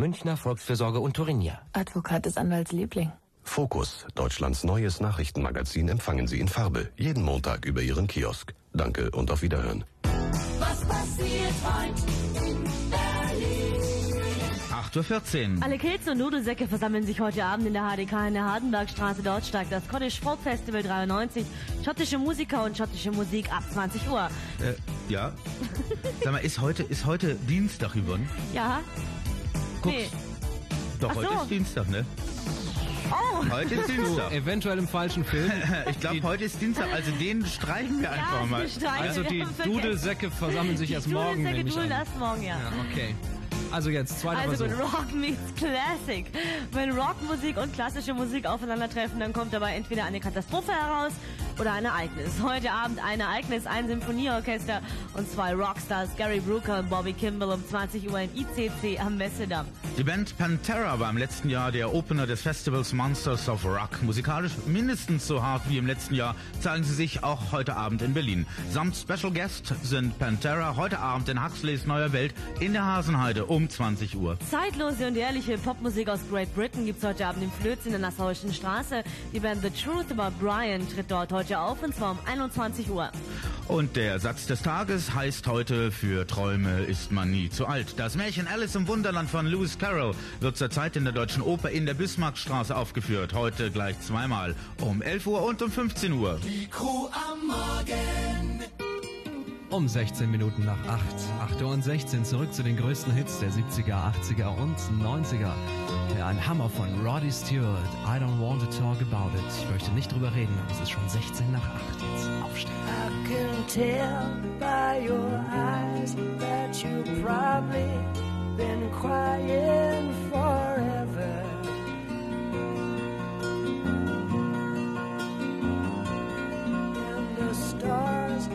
Münchner Volksfürsorge und Turinier. Advokat des Anwalts Liebling. Fokus, Deutschlands neues Nachrichtenmagazin, empfangen Sie in Farbe. Jeden Montag über Ihren Kiosk. Danke und auf Wiederhören. Was passiert heute in Berlin? 8.14 Uhr. Alle Kills und Nudelsäcke versammeln sich heute Abend in der HDK in der Hardenbergstraße. Dort steigt das Scottish Folk Festival 93. Schottische Musiker und schottische Musik ab 20 Uhr. Äh, ja. Sag mal, ist heute, ist heute Dienstag, Yvonne? Ja? Guck. Nee. Doch, Ach heute so. ist Dienstag, ne? Oh! Heute ist Dienstag. Eventuell im falschen Film. Ich glaube, heute ist Dienstag, also den streichen wir einfach mal. Also die. Dudelsäcke versammeln sich Die erst morgen, Dudelsäcke nehme ich dudeln erst morgen, ja. Ja, okay. Also jetzt, zweiter Also Versuch. gut, Rock meets Classic. Wenn Rockmusik und klassische Musik aufeinandertreffen, dann kommt dabei entweder eine Katastrophe heraus oder ein Ereignis. Heute Abend ein Ereignis, ein Symphonieorchester und zwei Rockstars, Gary Brooker und Bobby Kimball um 20 Uhr im ICC am Messedamm. Die Band Pantera war im letzten Jahr der Opener des Festivals Monsters of Rock. Musikalisch mindestens so hart wie im letzten Jahr zeigen sie sich auch heute Abend in Berlin. Samt Special Guest sind Pantera heute Abend in Huxleys Neuer Welt in der Hasenheide um 20 Uhr. Zeitlose und ehrliche Popmusik aus Great Britain gibt's heute Abend im Flöz in der Nassauischen Straße. Die Band The Truth About Brian tritt dort heute auf und zwar um 21 Uhr. Und der Satz des Tages heißt heute, für Träume ist man nie zu alt. Das Märchen Alice im Wunderland von Lewis Carroll wird zurzeit in der Deutschen Oper in der Bismarckstraße aufgeführt. Heute gleich zweimal. Um 11 Uhr und um 15 Uhr. Die Crew am Morgen. Um 16 Minuten nach 8. 8 Uhr und 16 zurück zu den größten Hits der 70er, 80er und 90er. Ja, ein Hammer von Roddy Stewart. I don't want to talk about it. Ich möchte nicht drüber reden, aber es ist schon 16 nach 8. Jetzt aufstehen. I can tell by your eyes that you've probably been crying forever. And the stars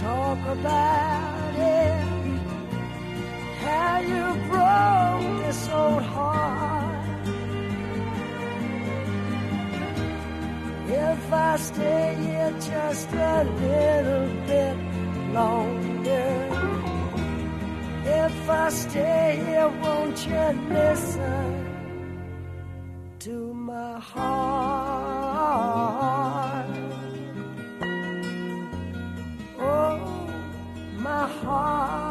talk about it. How you broke this old heart. If I stay here just a little bit longer. If I stay here, won't you listen to my heart? Heart.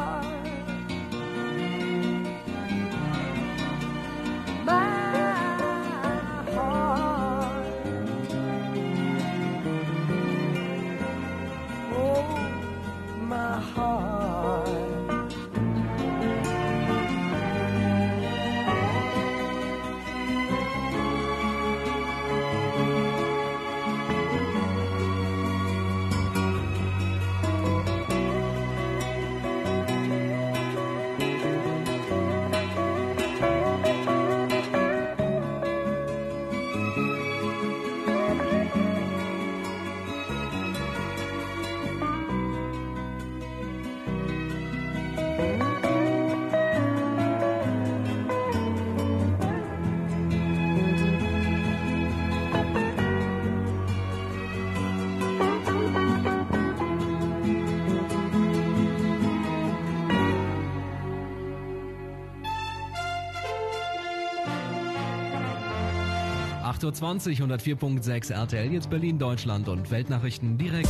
Uhr 20, 104.6 RTL, jetzt Berlin, Deutschland und Weltnachrichten direkt.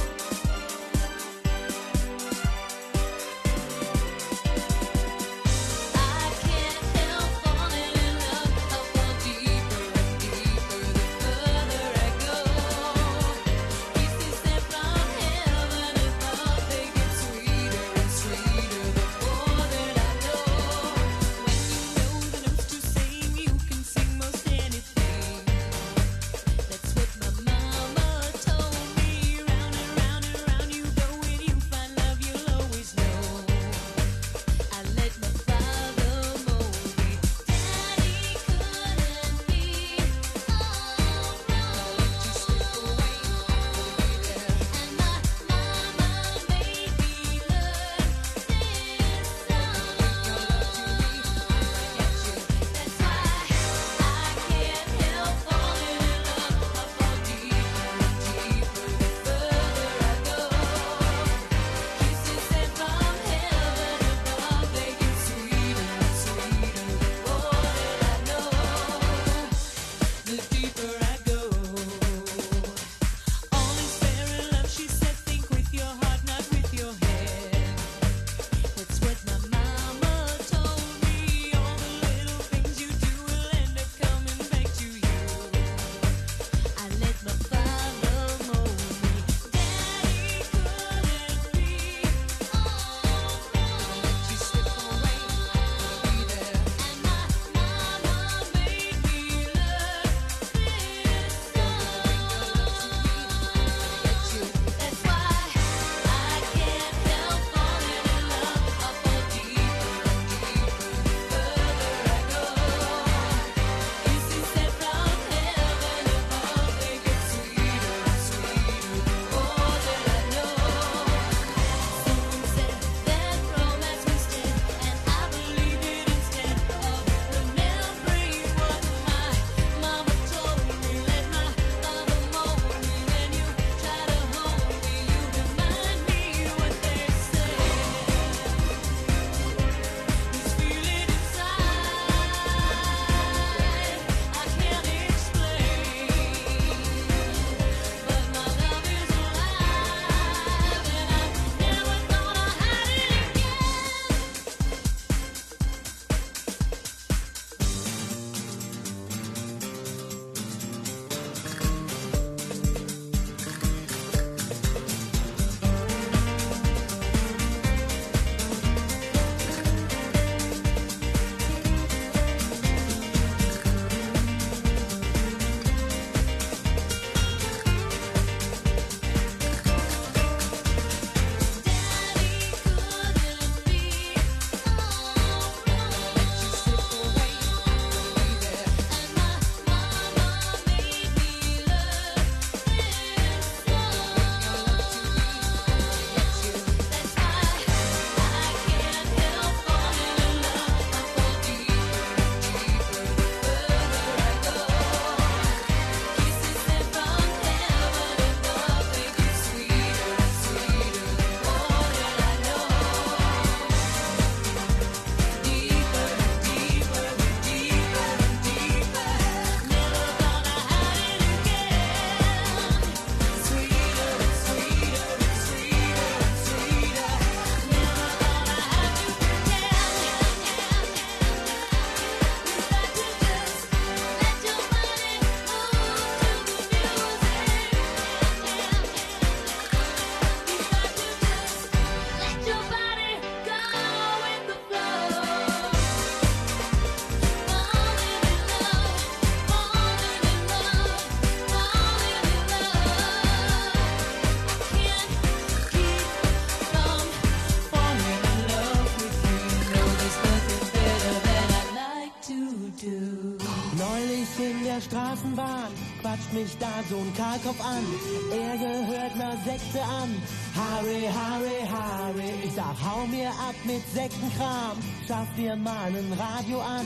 Der Straßenbahn, quatscht mich da so ein Kahlkopf an. Er gehört ner Sekte an. Harry, Harry, Harry, ich sag, hau mir ab mit Sektenkram. Schaff dir mal ein Radio an.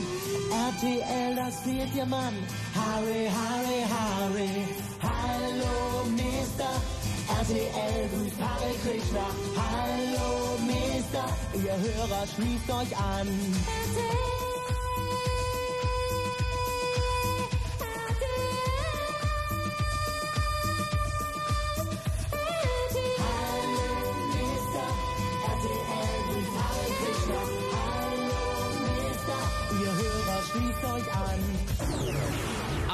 RTL, das fehlt dir, Mann. Harry, Harry, Harry, hallo, Mister. RTL grüßt Hare Krishna. Hallo, Mister. Ihr Hörer schließt euch an. Hallo,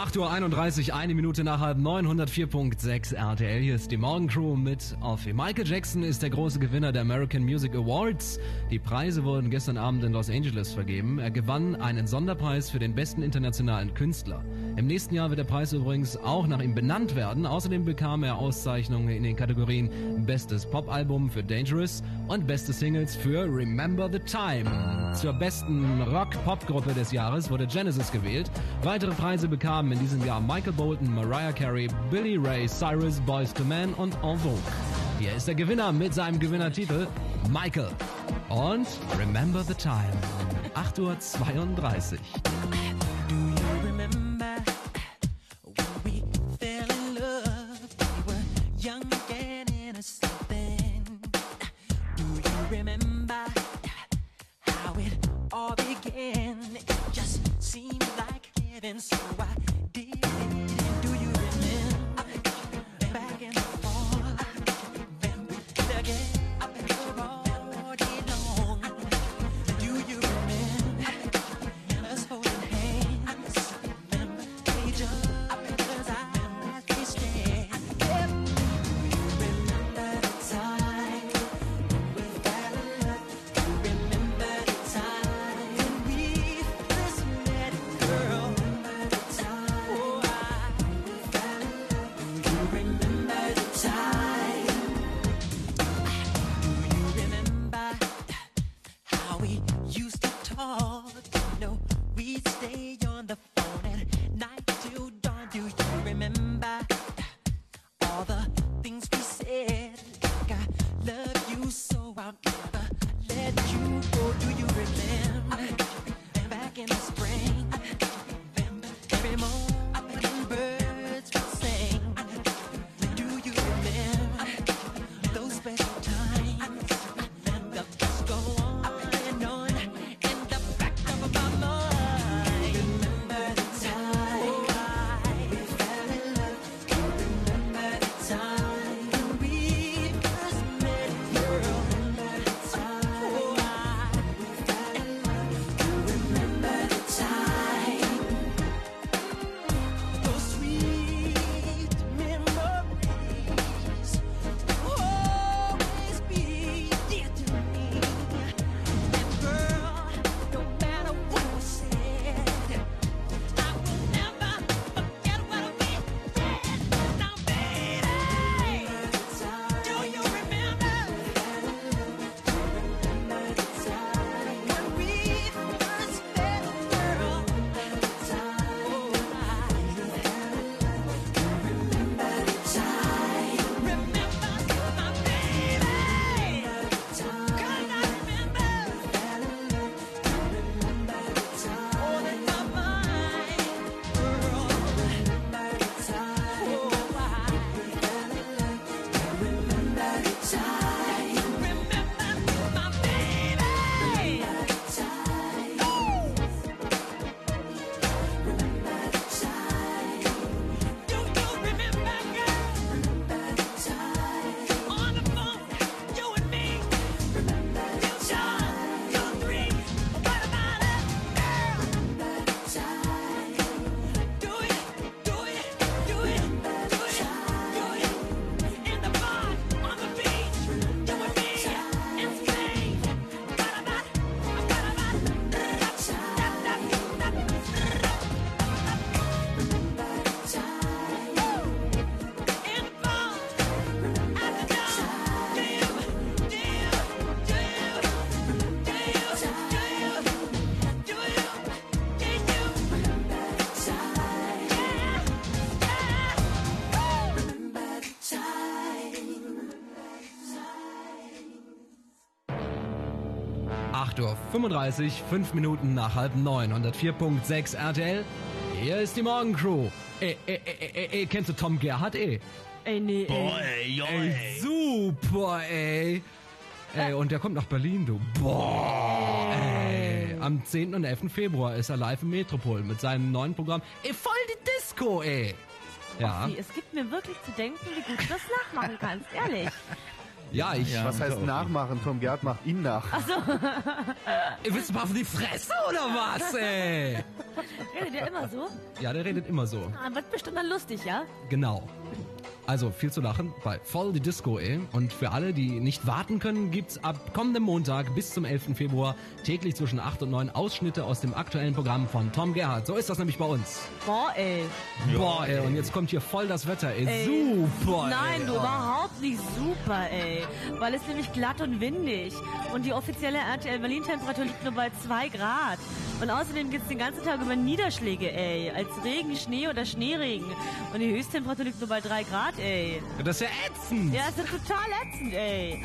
8.31 Uhr, eine Minute nach halb 904.6 RTL. Hier ist die Morgencrew mit Offie. Michael Jackson ist der große Gewinner der American Music Awards. Die Preise wurden gestern Abend in Los Angeles vergeben. Er gewann einen Sonderpreis für den besten internationalen Künstler. Im nächsten Jahr wird der Preis übrigens auch nach ihm benannt werden. Außerdem bekam er Auszeichnungen in den Kategorien Bestes Popalbum für Dangerous und Beste Singles für Remember the Time. Zur besten Rock-Pop-Gruppe des Jahres wurde Genesis gewählt. Weitere Preise bekamen in diesem Jahr Michael Bolton, Mariah Carey, Billy Ray Cyrus, Boys to Men und En Vogue. Hier ist der Gewinner mit seinem Gewinnertitel Michael und Remember the Time. 8.32 Uhr. 35, 5 Minuten nach halb 9, 104.6 RTL. Hier ist die Morgencrew. Ey, ey, ey, ey, ey, kennst du Tom Gerhardt, ey? Ey, nee, Boah, ey. ey, jo, Ey, ey. super, ey. Ey, und der kommt nach Berlin, du. Boah, ey. Am 10. und 11. Februar ist er live im Metropol mit seinem neuen Programm. Ey, voll die Disco, ey. Ja, Es gibt mir wirklich zu denken, wie gut du das nachmachen kannst, ehrlich. ja, ich... Ja. Was heißt nachmachen? Tom Gerd macht ihn nach. Ey, willst du mal auf die Fresse oder was, ey? Redet ihr immer so? Ja, der redet immer so. Ah, wird bestimmt dann lustig, ja? Genau. Also viel zu lachen bei Voll die Disco, ey. Und für alle, die nicht warten können, gibt's ab kommendem Montag bis zum 11. Februar täglich zwischen 8 und 9 Ausschnitte aus dem aktuellen Programm von Tom Gerhardt. So ist das nämlich bei uns. Boah, ey. Boah, ey, und jetzt kommt hier voll das Wetter, ey. Ey. Super, Nein, ey. du, überhaupt nicht super, ey. Weil es nämlich glatt und windig. Und die offizielle RTL Berlin-Temperatur liegt nur bei 2 Grad. Und außerdem gibt's den ganzen Tag über Niederschläge, ey. Als Regen, Schnee oder Schneeregen. Und die Höchsttemperatur liegt nur bei 3 Grad, ey. Das ist ja ätzend. Ja, ist ja total ätzend, ey.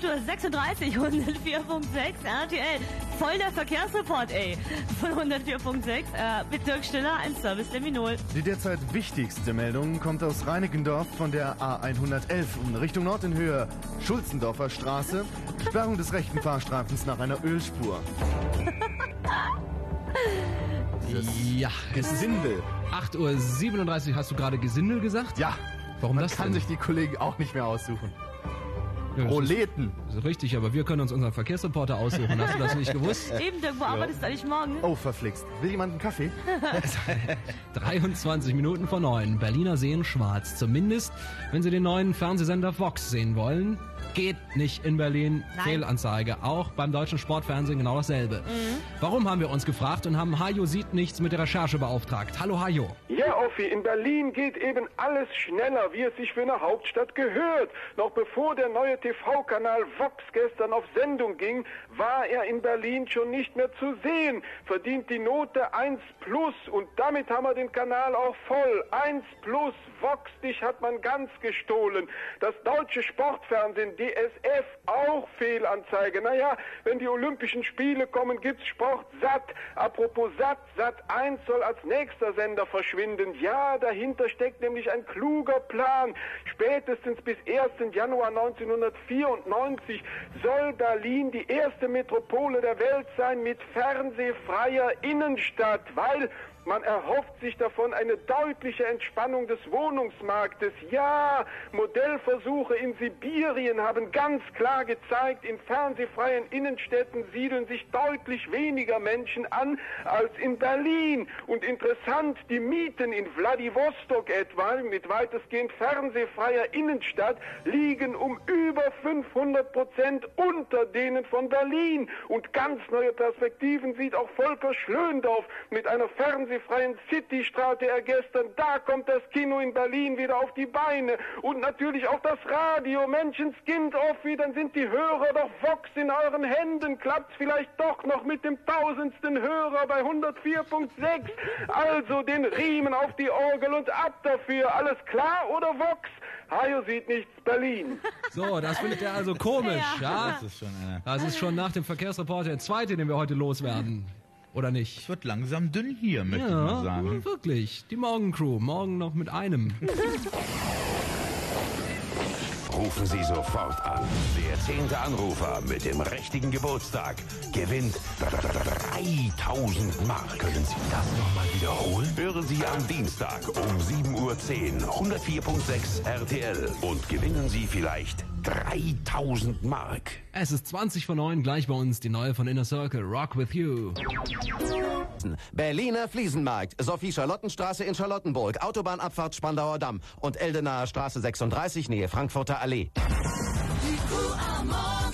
8.36 Uhr, 104.6 RTL. Voll der Verkehrsreport, ey. Von 104.6 äh, mit Dirk Stiller, ein Service der Minol. Die derzeit wichtigste Meldung kommt aus Reinickendorf von der A111 in Richtung Nord in Höhe Schulzendorfer Straße. Sperrung des rechten Fahrstreifens nach einer Ölspur. Ja, es ist Sindel. 8.37 Uhr. Hast du gerade Gesindel gesagt? Ja, Warum man das kann denn? sich die Kollegen auch nicht mehr aussuchen. Ja, das Proleten. ist, ist richtig, aber wir können uns unseren Verkehrsreporter aussuchen. Hast du das nicht gewusst? Eben, Dirk, wo arbeitest du eigentlich morgen? Oh, verflixt. Will jemand einen Kaffee? 23 Minuten vor 9. Berliner sehen schwarz. Zumindest, wenn Sie den neuen Fernsehsender Vox sehen wollen. Geht nicht in Berlin. Nein. Fehlanzeige. Auch beim deutschen Sportfernsehen genau dasselbe. Warum haben wir uns gefragt und haben Hajo sieht nichts mit der Recherche beauftragt. Hallo Hajo. Ja, Offi, in Berlin geht eben alles schneller, wie es sich für eine Hauptstadt gehört. Noch bevor der neue TV-Kanal Vox gestern auf Sendung ging, war er in Berlin schon nicht mehr zu sehen. Verdient die Note 1 plus und damit haben wir den Kanal auch voll. 1 plus, Vox, dich hat man ganz gestohlen. Das deutsche Sportfernsehen DSF auch Fehlanzeige. Naja, wenn die Olympischen Spiele kommen, gibt's Sport satt. Apropos satt, Sat 1 soll als nächster Sender verschwinden. Ja, dahinter steckt nämlich ein kluger Plan. Spätestens bis 1. Januar 1994 soll Berlin die erste Metropole der Welt sein mit fernsehfreier Innenstadt, weil man erhofft sich davon eine deutliche Entspannung des Wohnungsmarktes. Ja, Modellversuche in Sibirien haben ganz klar gezeigt, in fernsehfreien Innenstädten siedeln sich deutlich weniger Menschen an als in Berlin. Und interessant, die Mieten in Wladiwostok etwa, mit weitestgehend fernsehfreier Innenstadt, liegen um über 500 Prozent unter denen von Berlin. Und ganz neue Perspektiven sieht auch Volker Schlöndorff mit einer fernsehfreien City strahlte er gestern. Da kommt das Kino in Berlin wieder auf die Beine. Und natürlich auch das Radio. Menschenskind, Offi, dann sind die Hörer doch Vox in euren Händen. Klappt's vielleicht doch noch mit dem tausendsten Hörer bei 104.6. Also den Riemen auf die Orgel und ab dafür. Alles klar oder Vox? Hajo sieht nichts, Berlin. So, das findet er also komisch, ja? Das ist schon eine. Das ist schon nach dem Verkehrsreporter der zweite, den wir heute loswerden. Oder nicht? Es wird langsam dünn hier, möchte ich mal Ja, sagen. wirklich. Die Morgencrew. Morgen noch mit einem. Rufen Sie sofort an. Der zehnte Anrufer mit dem richtigen Geburtstag gewinnt 3000 Mark. Können Sie das nochmal wiederholen? Hören Sie am Dienstag um 7.10 Uhr 104.6 RTL und gewinnen Sie vielleicht 3000 Mark. Es ist 20 vor 9, gleich bei uns die neue von Inner Circle, Rock With You. Berliner Fliesenmarkt, Sophie Charlottenstraße in Charlottenburg, Autobahnabfahrt Spandauer Damm und Eldenaer Straße 36 Nähe Frankfurter Allee. Die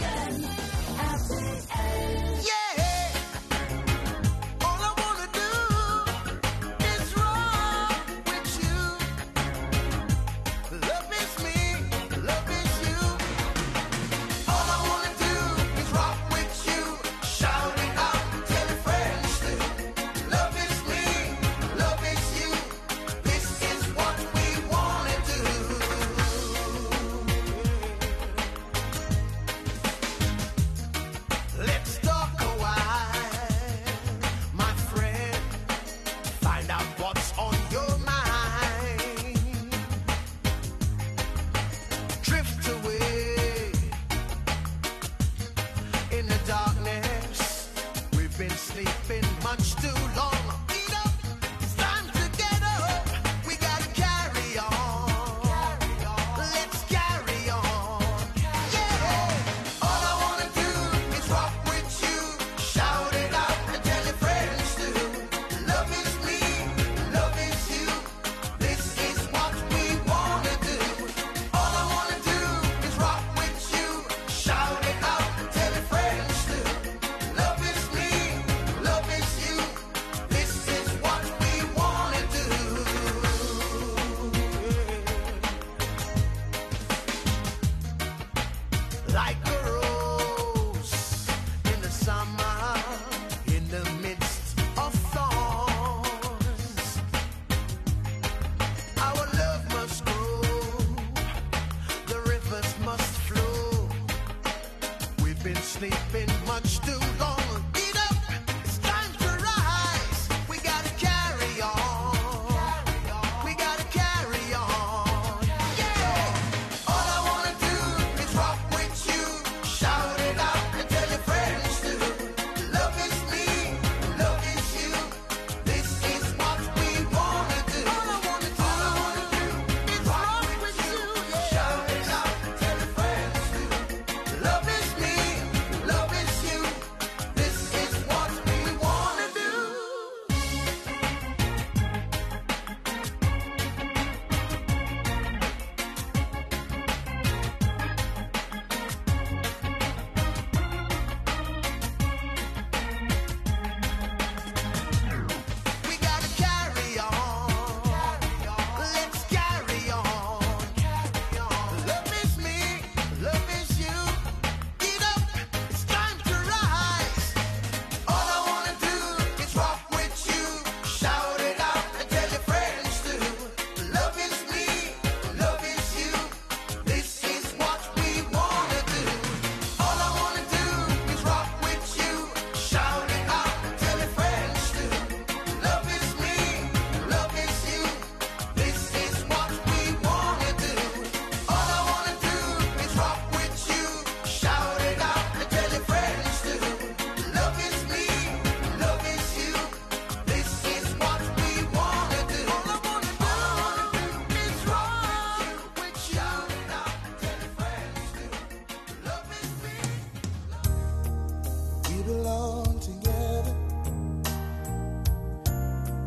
belong together,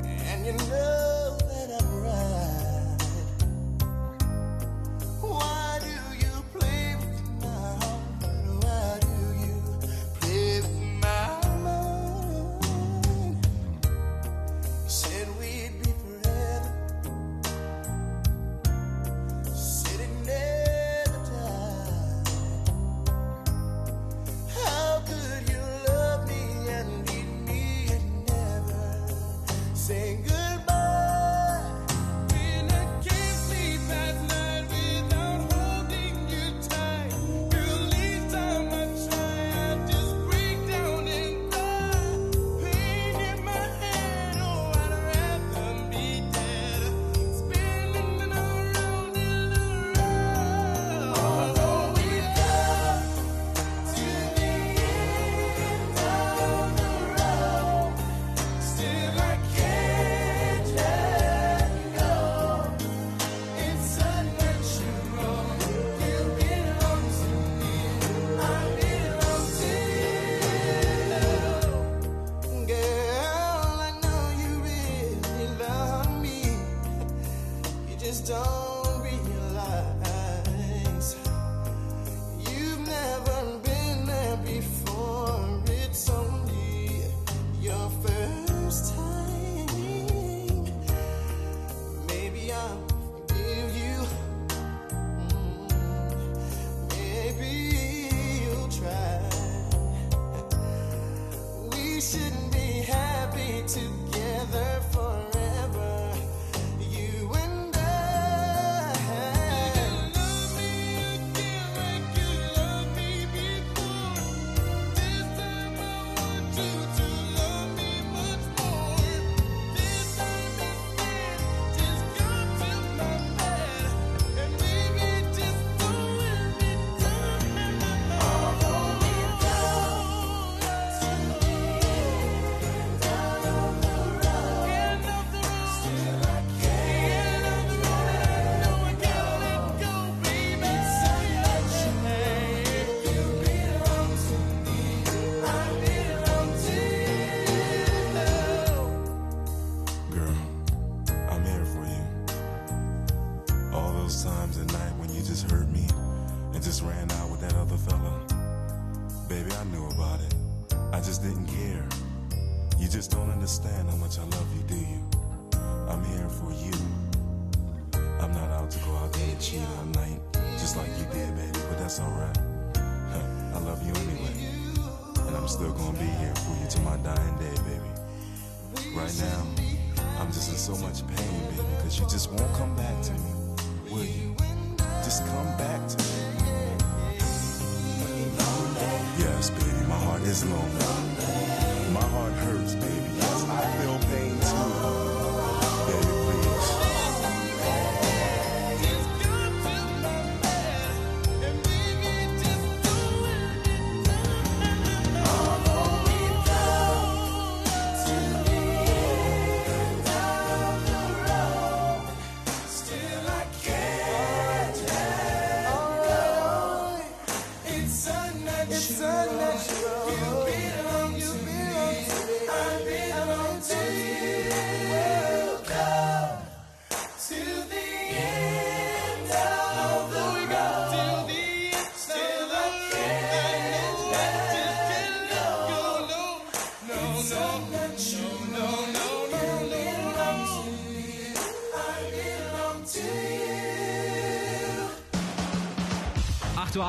and you know.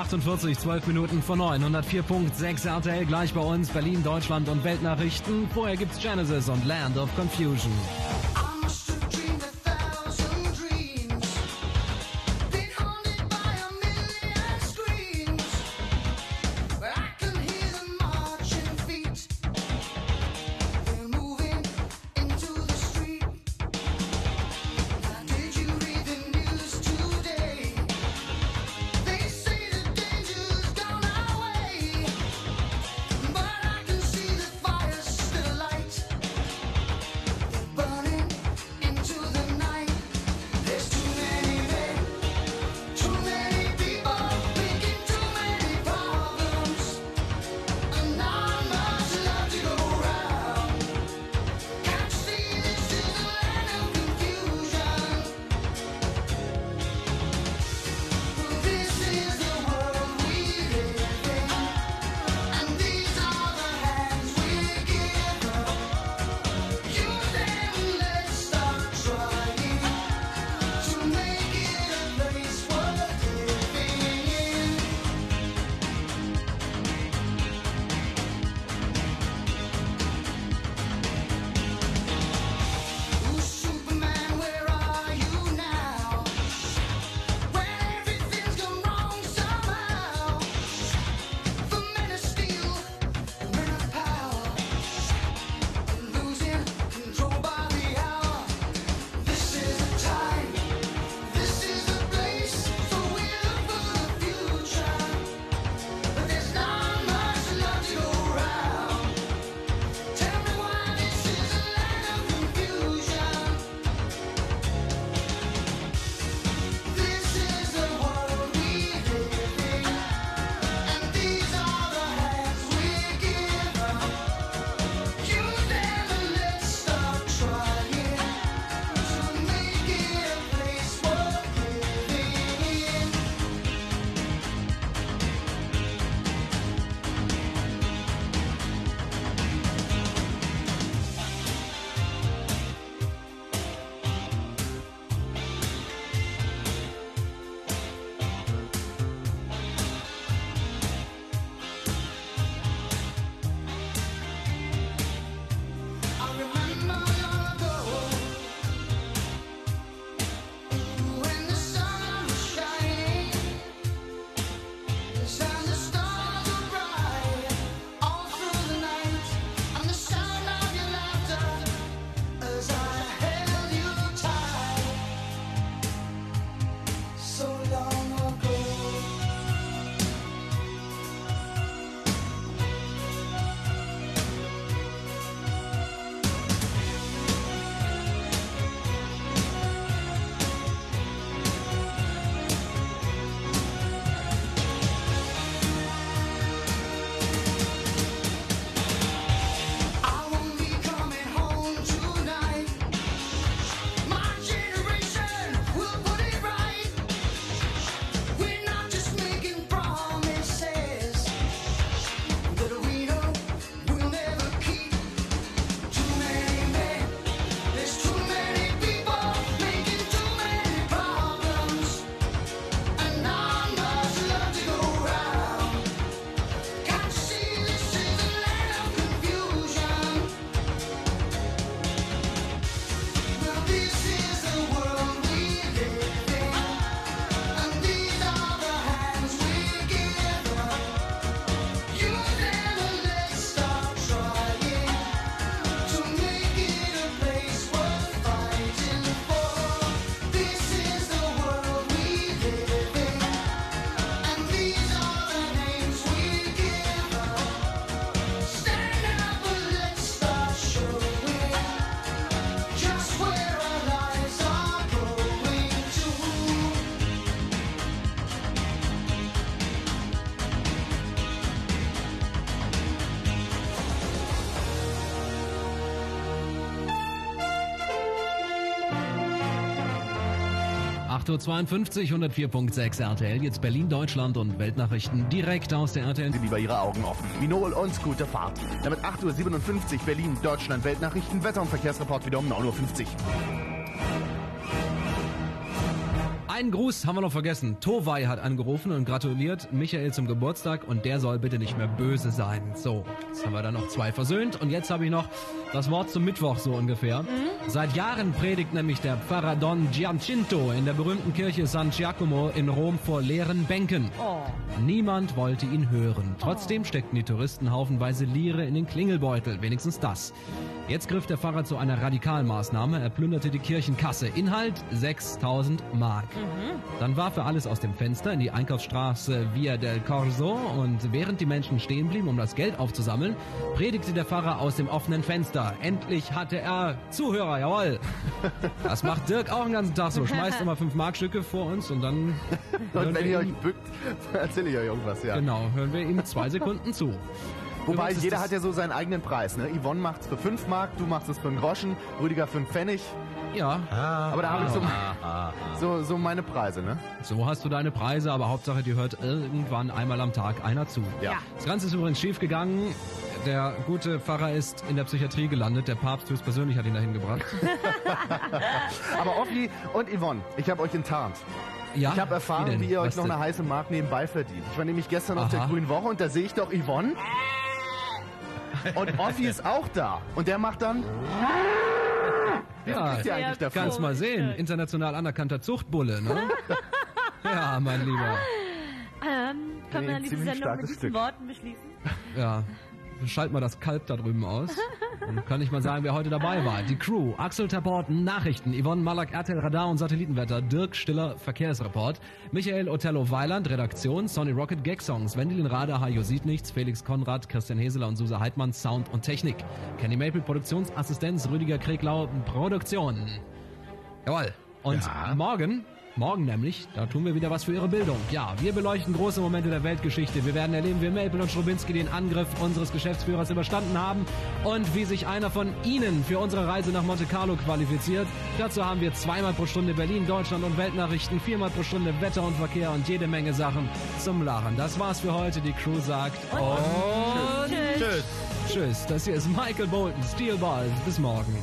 48, 12 Minuten vor 9, 104.6 RTL gleich bei uns, Berlin, Deutschland und Weltnachrichten. Vorher gibt's Genesis und Land of Confusion. 8.52 Uhr, 104.6 RTL. Jetzt Berlin, Deutschland und Weltnachrichten direkt aus der RTL. Sie lieber Ihre Augen offen. Minol und gute Fahrt. Damit 8.57 Uhr Berlin, Deutschland, Weltnachrichten, Wetter- und Verkehrsreport wieder um 9.50 Uhr. Einen Gruß haben wir noch vergessen. Towai hat angerufen und gratuliert Michael zum Geburtstag und der soll bitte nicht mehr böse sein. So, jetzt haben wir dann noch zwei versöhnt und jetzt habe ich noch das Wort zum Mittwoch so ungefähr. Seit Jahren predigt nämlich der Pfarrer Don Giacinto in der berühmten Kirche San Giacomo in Rom vor leeren Bänken. Oh. Niemand wollte ihn hören. Trotzdem steckten die Touristen haufenweise Liere in den Klingelbeutel, wenigstens das. Jetzt griff der Pfarrer zu einer Radikalmaßnahme. Er plünderte die Kirchenkasse. Inhalt 6000 Mark. Dann warf er alles aus dem Fenster in die Einkaufsstraße Via del Corso und während die Menschen stehen blieben, um das Geld aufzusammeln, predigte der Pfarrer aus dem offenen Fenster. Endlich hatte er Zuhörer, jawohl. Das macht Dirk auch den ganzen Tag so. Schmeißt immer 5 Markstücke vor uns und dann Und wenn ihr euch bückt, erzähle ich euch irgendwas, ja. genau, hören wir ihm zwei Sekunden zu. Wobei, jeder hat ja so seinen eigenen Preis. Ne? Yvonne macht's für 5 Mark, du machst es für einen Groschen, Rüdiger für einen Pfennig. Ja. Aber da habe ich so, Ah, so, so meine Preise, ne? So hast du deine Preise, aber Hauptsache, dir hört irgendwann einmal am Tag einer zu. Ja. Das Ganze ist übrigens schief gegangen. Der gute Pfarrer ist in der Psychiatrie gelandet. Der Papst höchstpersönlich hat ihn dahin gebracht. Aber Offi und Yvonne, ich habe euch enttarnt. Ja, ich habe wie erfahren, denn? wie, ihr euch Was noch denn? eine heiße Mark nebenbei verdient. Ich war nämlich gestern auf der Aha. Grünen Woche und da sehe ich doch Yvonne. Und Offi ist auch da. Und der macht dann... Ja, kriegt ihr eigentlich dafür? kannst mal sehen. International anerkannter Zuchtbulle, ne? ja, mein Lieber. Ähm, können wir dann diese Sendung mit diesen Stück. Worten beschließen? Ja. Schalt mal das Kalb da drüben aus. Dann kann ich mal sagen, wer heute dabei war. Die Crew, Axel Taborten, Nachrichten, Yvonne Malak, RTL Radar und Satellitenwetter, Dirk Stiller, Verkehrsreport, Michael Othello Weiland, Redaktion, Sonny Rocket, Gag-Songs, Wendelin Rader, Hajo sieht nichts, Felix Konrad, Christian Heseler und Susa Heidmann, Sound und Technik. Kenny Maple, Produktionsassistenz, Rüdiger Kreglau, Produktion. Jawohl. Und morgen, morgen nämlich, da tun wir wieder was für Ihre Bildung. Ja, wir beleuchten große Momente der Weltgeschichte. Wir werden erleben, wie Maple und Strubinski den Angriff unseres Geschäftsführers überstanden haben und wie sich einer von Ihnen für unsere Reise nach Monte Carlo qualifiziert. Dazu haben wir zweimal pro Stunde Berlin, Deutschland und Weltnachrichten, viermal pro Stunde Wetter und Verkehr und jede Menge Sachen zum Lachen. Das war's für heute. Die Crew sagt und Tschüss. Tschüss. Tschüss. Das hier ist Michael Bolton, Steel Balls. Bis morgen.